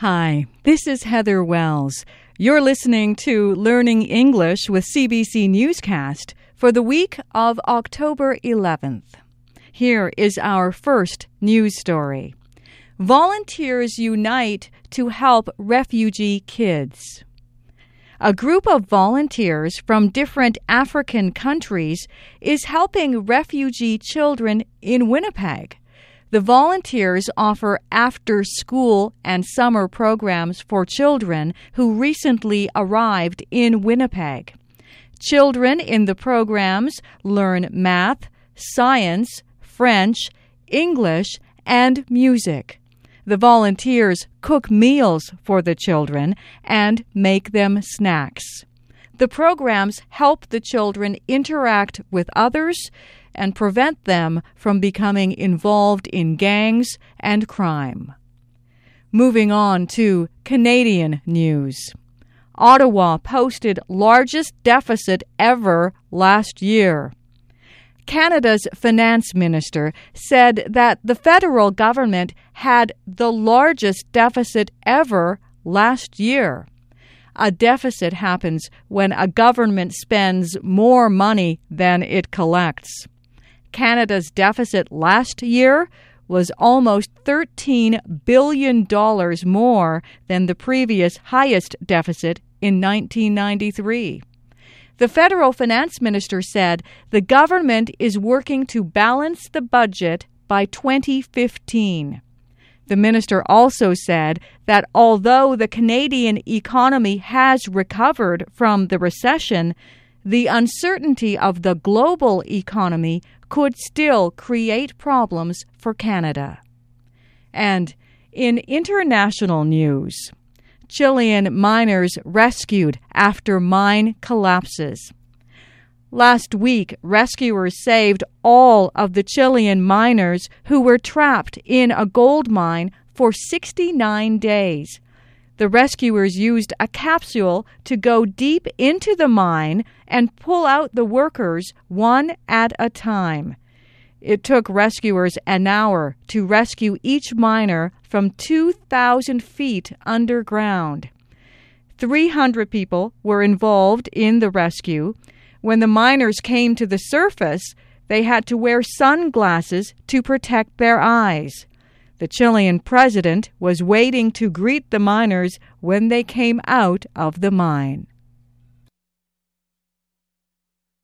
Hi, this is Heather Wells. You're listening to Learning English with CBC Newscast for the week of October 11th. Here is our first news story. Volunteers unite to help refugee kids. A group of volunteers from different African countries is helping refugee children in Winnipeg. The volunteers offer after school and summer programs for children who recently arrived in Winnipeg. Children in the programs learn math, science, French, English, and music. The volunteers cook meals for the children and make them snacks. The programs help the children interact with others and prevent them from becoming involved in gangs and crime. Moving on to Canadian news. Ottawa posted largest deficit ever last year. Canada's finance minister said that the federal government had the largest deficit ever last year. A deficit happens when a government spends more money than it collects. Canada's deficit last year was almost $13 billion more than the previous highest deficit in 1993. The federal finance minister said the government is working to balance the budget by 2015. The minister also said that although the Canadian economy has recovered from the recession, the uncertainty of the global economy could still create problems for Canada. And in international news, Chilean miners rescued after mine collapses. Last week, rescuers saved all of the Chilean miners who were trapped in a gold mine for 69 days. The rescuers used a capsule to go deep into the mine and pull out the workers one at a time. It took rescuers an hour to rescue each miner from 2,000 feet underground. 300 people were involved in the rescue. When the miners came to the surface, they had to wear sunglasses to protect their eyes. The Chilean president was waiting to greet the miners when they came out of the mine.